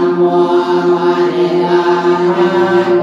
Namo Harinaya